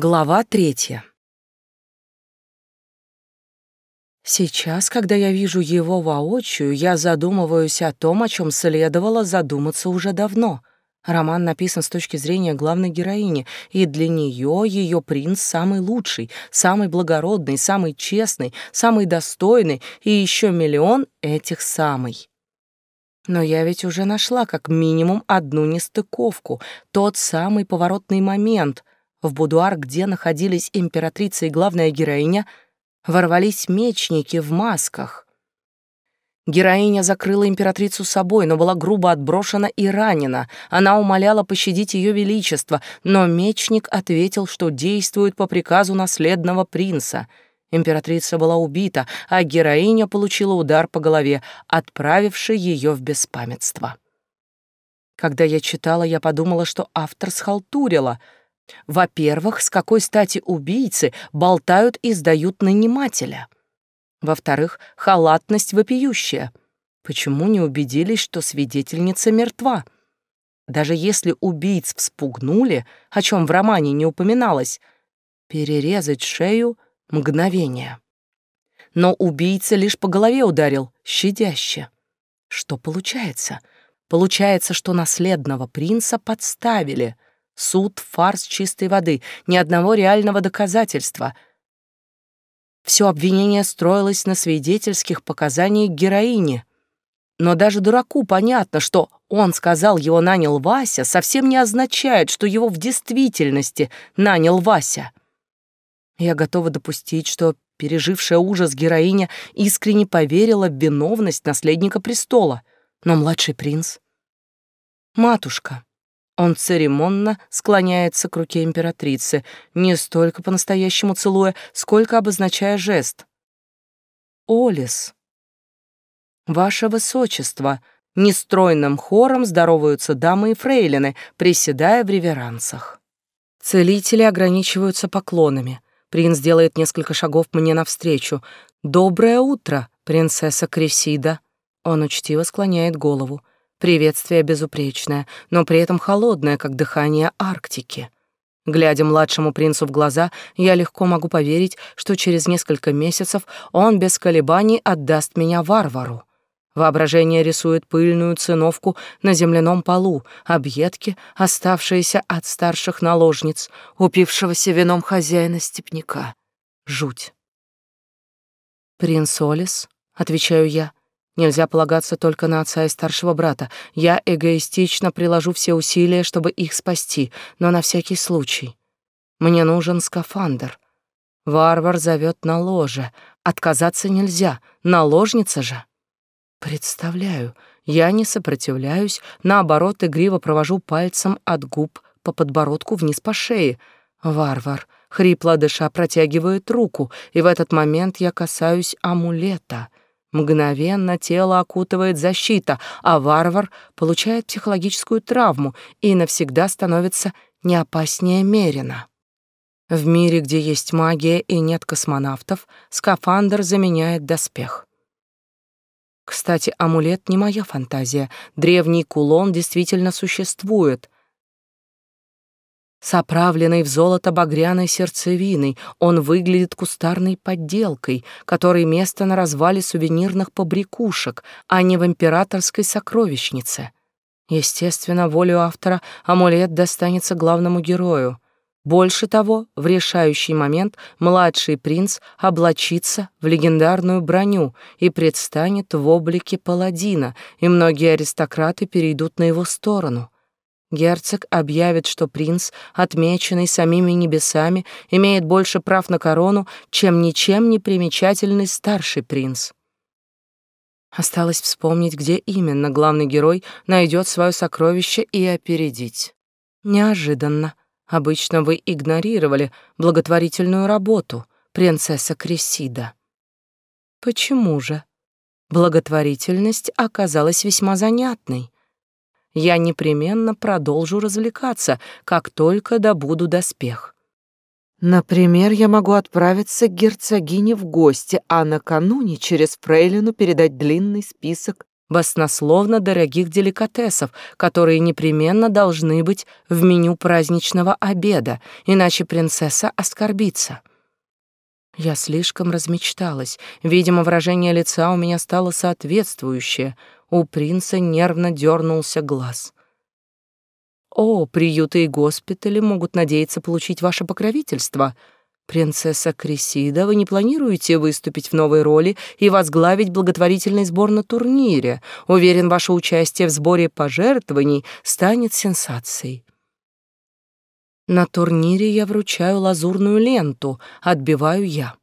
Глава третья. Сейчас, когда я вижу его воочию, я задумываюсь о том, о чем следовало задуматься уже давно. Роман написан с точки зрения главной героини, и для нее ее принц самый лучший, самый благородный, самый честный, самый достойный и еще миллион этих самый. Но я ведь уже нашла как минимум одну нестыковку, тот самый поворотный момент, в будуар, где находились императрица и главная героиня, ворвались мечники в масках. Героиня закрыла императрицу собой, но была грубо отброшена и ранена. Она умоляла пощадить ее величество, но мечник ответил, что действует по приказу наследного принца. Императрица была убита, а героиня получила удар по голове, отправивший ее в беспамятство. Когда я читала, я подумала, что автор схалтурила — во-первых, с какой стати убийцы болтают и сдают нанимателя? Во-вторых, халатность вопиющая. Почему не убедились, что свидетельница мертва? Даже если убийц вспугнули, о чем в романе не упоминалось, перерезать шею — мгновение. Но убийца лишь по голове ударил, щадяще. Что получается? Получается, что наследного принца подставили — Суд — фарс чистой воды, ни одного реального доказательства. Все обвинение строилось на свидетельских показаниях героини. Но даже дураку понятно, что он сказал, его нанял Вася, совсем не означает, что его в действительности нанял Вася. Я готова допустить, что пережившая ужас героиня искренне поверила в виновность наследника престола. Но младший принц... Матушка, он церемонно склоняется к руке императрицы, не столько по-настоящему целуя, сколько обозначая жест. «Олис, ваше высочество», нестройным хором здороваются дамы и фрейлины, приседая в реверансах. Целители ограничиваются поклонами. Принц делает несколько шагов мне навстречу. «Доброе утро, принцесса Кресида!» Он учтиво склоняет голову. Приветствие безупречное, но при этом холодное, как дыхание Арктики. Глядя младшему принцу в глаза, я легко могу поверить, что через несколько месяцев он без колебаний отдаст меня варвару. Воображение рисует пыльную циновку на земляном полу, объедки, оставшиеся от старших наложниц, упившегося вином хозяина степняка. Жуть. «Принц Олис», — отвечаю я, Нельзя полагаться только на отца и старшего брата. Я эгоистично приложу все усилия, чтобы их спасти, но на всякий случай. Мне нужен скафандр. Варвар зовет на ложе. Отказаться нельзя, наложница же. Представляю, я не сопротивляюсь, наоборот, игриво провожу пальцем от губ по подбородку вниз по шее. Варвар, хрипло дыша, протягивает руку, и в этот момент я касаюсь амулета — Мгновенно тело окутывает защита, а варвар получает психологическую травму и навсегда становится не опаснее Мерина. В мире, где есть магия и нет космонавтов, скафандр заменяет доспех. Кстати, амулет не моя фантазия. Древний кулон действительно существует. С оправленной в золото багряной сердцевиной он выглядит кустарной подделкой, которой место на развале сувенирных побрякушек, а не в императорской сокровищнице. Естественно, волю автора амулет достанется главному герою. Больше того, в решающий момент младший принц облачится в легендарную броню и предстанет в облике паладина, и многие аристократы перейдут на его сторону — Герцог объявит, что принц, отмеченный самими небесами, имеет больше прав на корону, чем ничем не примечательный старший принц. Осталось вспомнить, где именно главный герой найдет свое сокровище и опередить. Неожиданно. Обычно вы игнорировали благотворительную работу, принцесса Кресида. Почему же? Благотворительность оказалась весьма занятной я непременно продолжу развлекаться, как только добуду доспех. Например, я могу отправиться к герцогине в гости, а накануне через фрейлину передать длинный список баснословно дорогих деликатесов, которые непременно должны быть в меню праздничного обеда, иначе принцесса оскорбится. Я слишком размечталась. Видимо, выражение лица у меня стало соответствующее. У принца нервно дернулся глаз. «О, приюты и госпитали могут надеяться получить ваше покровительство», «Принцесса Крисида, вы не планируете выступить в новой роли и возглавить благотворительный сбор на турнире? Уверен, ваше участие в сборе пожертвований станет сенсацией». На турнире я вручаю лазурную ленту, отбиваю я.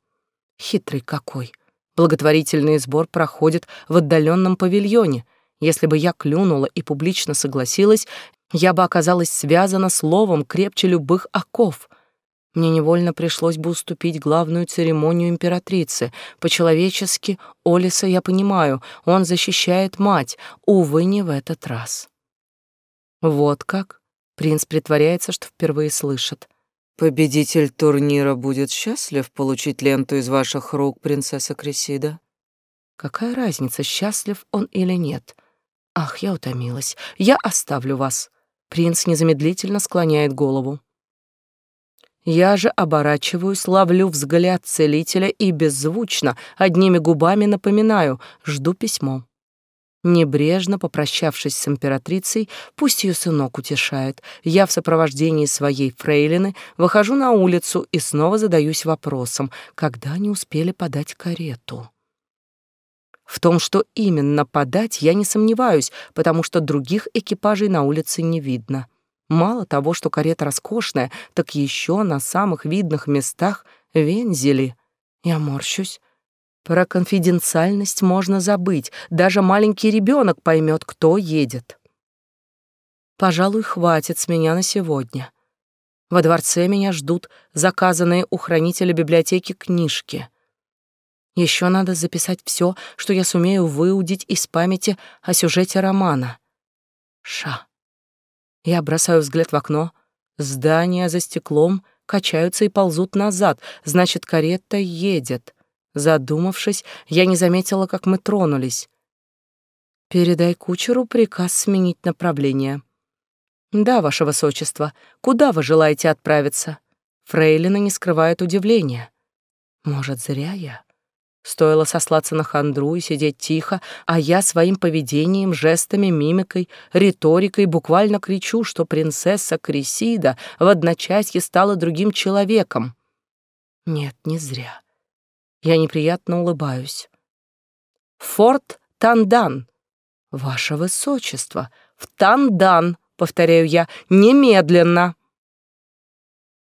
Хитрый какой. Благотворительный сбор проходит в отдаленном павильоне. Если бы я клюнула и публично согласилась, я бы оказалась связана словом крепче любых оков — мне невольно пришлось бы уступить главную церемонию императрицы. По-человечески Олиса я понимаю, он защищает мать, увы, не в этот раз. Вот как? Принц притворяется, что впервые слышит. Победитель турнира будет счастлив получить ленту из ваших рук, принцесса Кресида. Какая разница, счастлив он или нет? Ах, я утомилась. Я оставлю вас. Принц незамедлительно склоняет голову. Я же оборачиваюсь, ловлю взгляд целителя и беззвучно, одними губами напоминаю, жду письмо. Небрежно попрощавшись с императрицей, пусть ее сынок утешает, я в сопровождении своей фрейлины выхожу на улицу и снова задаюсь вопросом, когда они успели подать карету. В том, что именно подать, я не сомневаюсь, потому что других экипажей на улице не видно. Мало того, что карета роскошная, так еще на самых видных местах вензели. Я морщусь. Про конфиденциальность можно забыть, даже маленький ребенок поймет, кто едет. Пожалуй, хватит с меня на сегодня. Во дворце меня ждут заказанные у хранителя библиотеки книжки. Еще надо записать все, что я сумею выудить из памяти о сюжете романа. Ша. Я бросаю взгляд в окно. Здания за стеклом качаются и ползут назад, значит, карета едет. Задумавшись, я не заметила, как мы тронулись. «Передай кучеру приказ сменить направление». «Да, ваше высочество. Куда вы желаете отправиться?» Фрейлина не скрывает удивления. «Может, зря я?» Стоило сослаться на хандру и сидеть тихо, а я своим поведением, жестами, мимикой, риторикой буквально кричу, что принцесса Крисида в одночасье стала другим человеком. Нет, не зря. Я неприятно улыбаюсь. «Форт Тандан!» «Ваше высочество! В Тандан!» — повторяю я. «Немедленно!»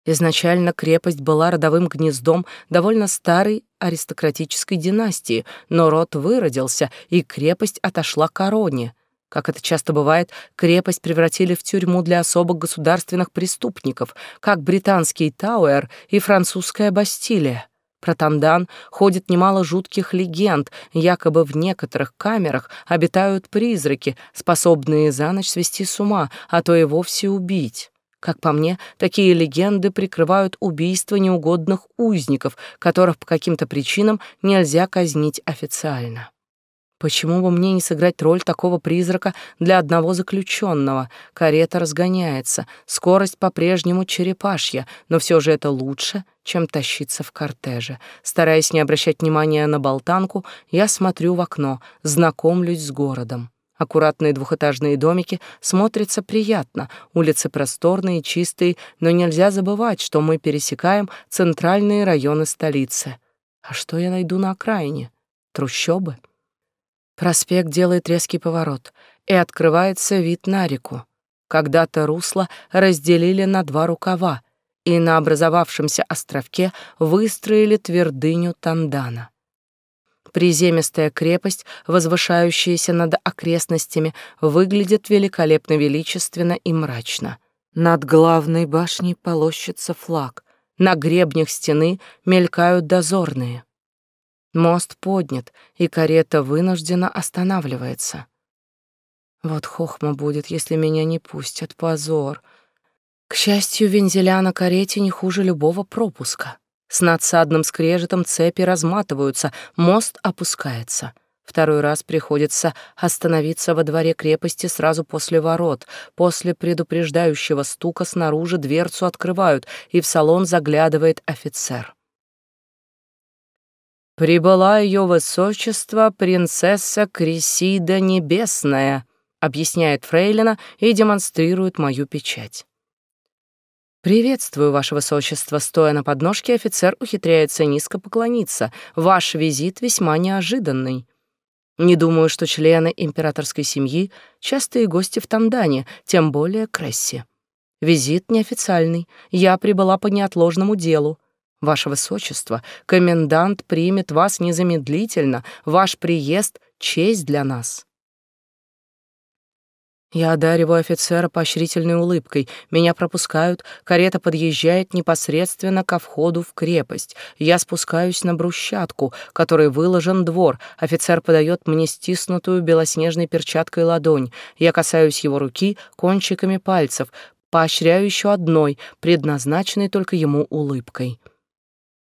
Изначально крепость была родовым гнездом довольно старой аристократической династии, но род выродился, и крепость отошла короне. Как это часто бывает, крепость превратили в тюрьму для особо государственных преступников, как британский Тауэр и французская Бастилия. Про Тандан ходит немало жутких легенд, якобы в некоторых камерах обитают призраки, способные за ночь свести с ума, а то и вовсе убить. Как по мне, такие легенды прикрывают убийство неугодных узников, которых по каким-то причинам нельзя казнить официально. Почему бы мне не сыграть роль такого призрака для одного заключенного? Карета разгоняется, скорость по-прежнему черепашья, но все же это лучше, чем тащиться в кортеже. Стараясь не обращать внимания на болтанку, я смотрю в окно, знакомлюсь с городом. Аккуратные двухэтажные домики смотрятся приятно, улицы просторные чистые, но нельзя забывать, что мы пересекаем центральные районы столицы. А что я найду на окраине? Трущобы? Проспект делает резкий поворот, и открывается вид на реку. Когда-то русло разделили на два рукава, и на образовавшемся островке выстроили твердыню Тандана. Приземистая крепость, возвышающаяся над окрестностями, выглядит великолепно величественно и мрачно. Над главной башней полощется флаг. На гребнях стены мелькают дозорные. Мост поднят, и карета вынуждена останавливается. Вот хохма будет, если меня не пустят, позор. К счастью, вензеля на карете не хуже любого пропуска. С надсадным скрежетом цепи разматываются, мост опускается. Второй раз приходится остановиться во дворе крепости сразу после ворот. После предупреждающего стука снаружи дверцу открывают, и в салон заглядывает офицер. «Прибыла ее высочество принцесса Крисида Небесная», объясняет Фрейлина и демонстрирует мою печать. «Приветствую, ваше высочество!» Стоя на подножке, офицер ухитряется низко поклониться. «Ваш визит весьма неожиданный». Не думаю, что члены императорской семьи — частые гости в Тандане, тем более Кресси. Визит неофициальный. Я прибыла по неотложному делу. Ваше Высочество, комендант примет вас незамедлительно. Ваш приезд — честь для нас. Я одариваю офицера поощрительной улыбкой. Меня пропускают, карета подъезжает непосредственно ко входу в крепость. Я спускаюсь на брусчатку, которой выложен двор. Офицер подает мне стиснутую белоснежной перчаткой ладонь. Я касаюсь его руки кончиками пальцев, поощряю еще одной, предназначенной только ему улыбкой.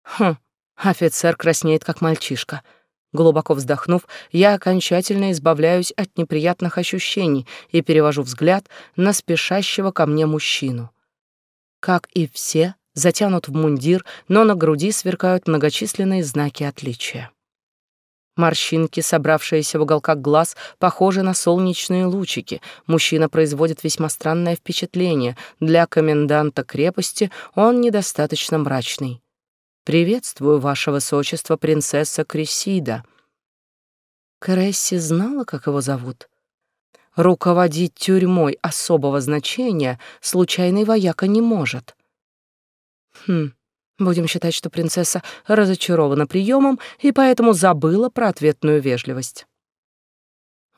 Хм, офицер краснеет, как мальчишка. Глубоко вздохнув, я окончательно избавляюсь от неприятных ощущений и перевожу взгляд на спешащего ко мне мужчину. Как и все, затянут в мундир, но на груди сверкают многочисленные знаки отличия. Морщинки, собравшиеся в уголках глаз, похожи на солнечные лучики. Мужчина производит весьма странное впечатление. Для коменданта крепости он недостаточно мрачный. «Приветствую, ваше высочество, принцесса Крисида». Кресси знала, как его зовут. Руководить тюрьмой особого значения случайный вояка не может. Хм, будем считать, что принцесса разочарована приемом и поэтому забыла про ответную вежливость.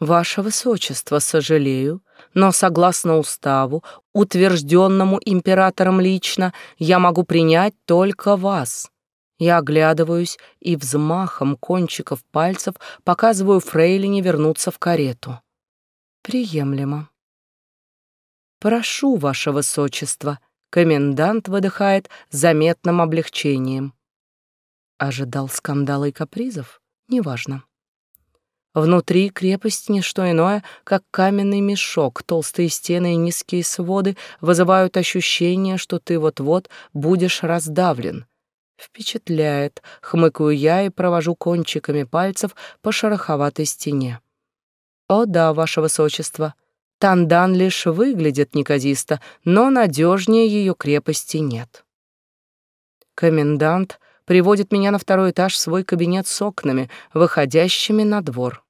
«Ваше Высочество, сожалею, но согласно уставу, утвержденному императором лично, я могу принять только вас. Я оглядываюсь и взмахом кончиков пальцев показываю Фрейлине вернуться в карету. Приемлемо. Прошу, ваше высочество, комендант выдыхает заметным облегчением. Ожидал скандала и капризов? Неважно. Внутри крепость — не что иное, как каменный мешок. Толстые стены и низкие своды вызывают ощущение, что ты вот-вот будешь раздавлен. Впечатляет, хмыкаю я и провожу кончиками пальцев по шероховатой стене. О да, ваше высочество, Тандан лишь выглядит неказисто, но надежнее ее крепости нет. Комендант приводит меня на второй этаж в свой кабинет с окнами, выходящими на двор.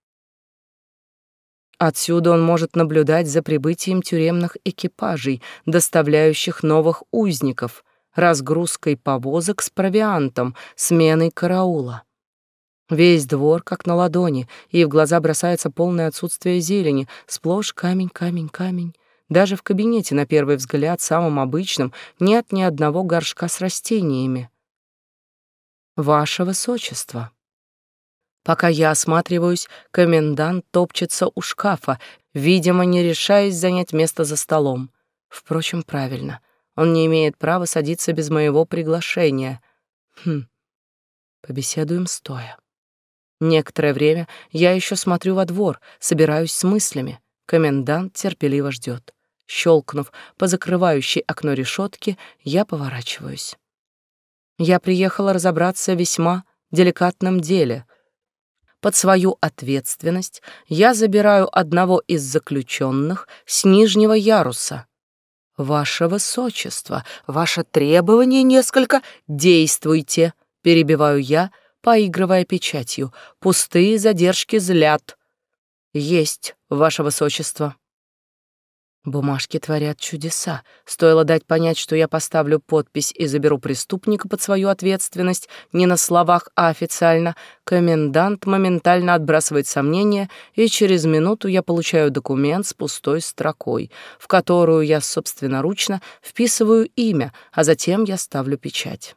Отсюда он может наблюдать за прибытием тюремных экипажей, доставляющих новых узников — разгрузкой повозок с провиантом, сменой караула. Весь двор как на ладони, и в глаза бросается полное отсутствие зелени, сплошь камень, камень, камень. Даже в кабинете, на первый взгляд, самым обычным, нет ни одного горшка с растениями. Ваше Высочество. Пока я осматриваюсь, комендант топчется у шкафа, видимо, не решаясь занять место за столом. Впрочем, правильно — он не имеет права садиться без моего приглашения. Хм. Побеседуем стоя. Некоторое время я еще смотрю во двор, собираюсь с мыслями. Комендант терпеливо ждет. Щелкнув по закрывающей окно решетки, я поворачиваюсь. Я приехала разобраться в весьма деликатном деле. Под свою ответственность я забираю одного из заключенных с нижнего яруса — «Ваше высочество, ваше требование несколько... Действуйте!» — перебиваю я, поигрывая печатью. «Пустые задержки злят». «Есть, ваше высочество». Бумажки творят чудеса. Стоило дать понять, что я поставлю подпись и заберу преступника под свою ответственность не на словах, а официально. Комендант моментально отбрасывает сомнения, и через минуту я получаю документ с пустой строкой, в которую я собственноручно вписываю имя, а затем я ставлю печать.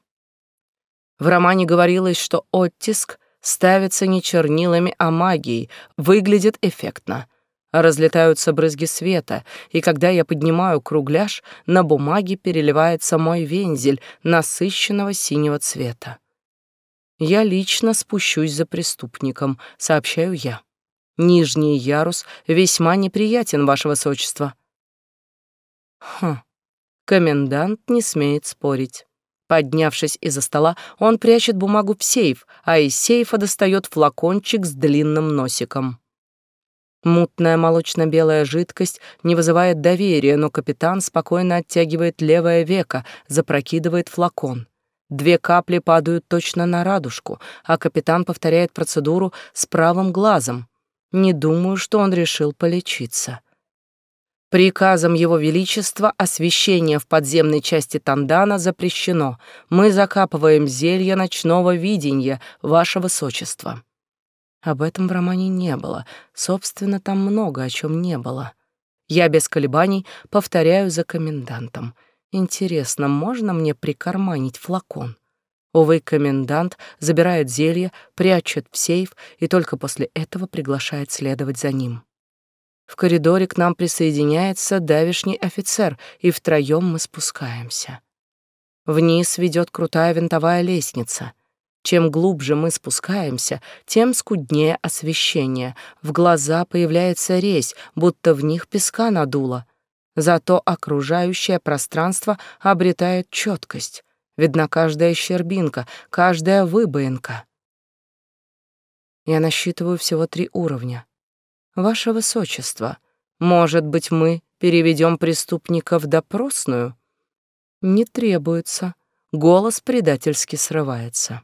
В романе говорилось, что оттиск ставится не чернилами, а магией, выглядит эффектно — разлетаются брызги света, и когда я поднимаю кругляш, на бумаге переливается мой вензель насыщенного синего цвета. Я лично спущусь за преступником, сообщаю я. Нижний ярус весьма неприятен, ваше высочество. Хм. Комендант не смеет спорить. Поднявшись из-за стола, он прячет бумагу в сейф, а из сейфа достает флакончик с длинным носиком. Мутная молочно-белая жидкость не вызывает доверия, но капитан спокойно оттягивает левое веко, запрокидывает флакон. Две капли падают точно на радужку, а капитан повторяет процедуру с правым глазом. Не думаю, что он решил полечиться. Приказом Его Величества освещение в подземной части Тандана запрещено. Мы закапываем зелье ночного видения, Ваше Высочество. Об этом в романе не было. Собственно, там много о чем не было. Я без колебаний повторяю за комендантом. Интересно, можно мне прикарманить флакон? Увы, комендант забирает зелье, прячет в сейф и только после этого приглашает следовать за ним. В коридоре к нам присоединяется давишний офицер, и втроем мы спускаемся. Вниз ведет крутая винтовая лестница. Чем глубже мы спускаемся, тем скуднее освещение. В глаза появляется резь, будто в них песка надуло. Зато окружающее пространство обретает четкость. Видна каждая щербинка, каждая выбоинка. Я насчитываю всего три уровня. Ваше Высочество, может быть, мы переведем преступника в допросную? Не требуется. Голос предательски срывается.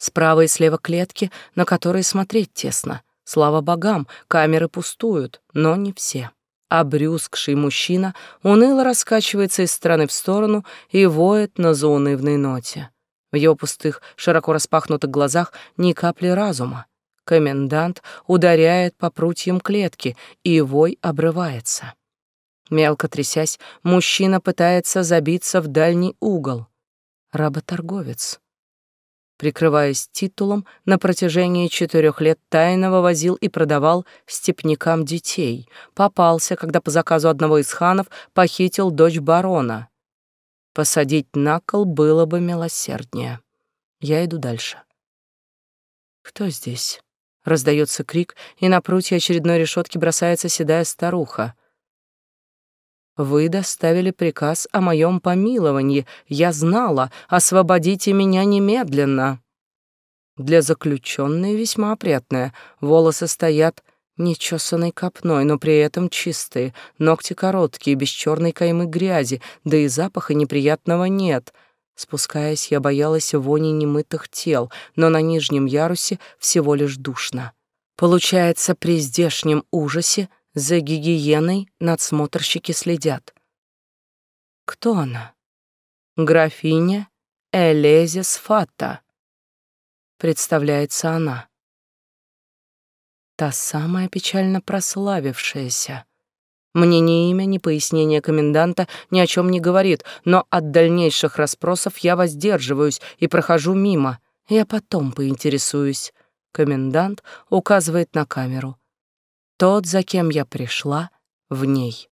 Справа и слева клетки, на которые смотреть тесно. Слава богам, камеры пустуют, но не все. Обрюзгший мужчина уныло раскачивается из стороны в сторону и воет на заунывной ноте. В его пустых, широко распахнутых глазах ни капли разума. Комендант ударяет по прутьям клетки, и вой обрывается. Мелко трясясь, мужчина пытается забиться в дальний угол. Работорговец. Прикрываясь титулом, на протяжении четырех лет тайного возил и продавал степнякам детей. Попался, когда по заказу одного из ханов похитил дочь барона. Посадить на кол было бы милосерднее. Я иду дальше. Кто здесь? Раздается крик, и на прутье очередной решетки бросается седая старуха. «Вы доставили приказ о моем помиловании. Я знала. Освободите меня немедленно». Для заключенной весьма опрятная. Волосы стоят нечесанной копной, но при этом чистые, ногти короткие, без черной каймы грязи, да и запаха неприятного нет — Спускаясь, я боялась вони немытых тел, но на нижнем ярусе всего лишь душно. Получается, при здешнем ужасе за гигиеной надсмотрщики следят. Кто она? Графиня Элезис Фата. Представляется она. Та самая печально прославившаяся. Мне ни имя, ни пояснение коменданта ни о чем не говорит, но от дальнейших расспросов я воздерживаюсь и прохожу мимо. Я потом поинтересуюсь. Комендант указывает на камеру. Тот, за кем я пришла, в ней.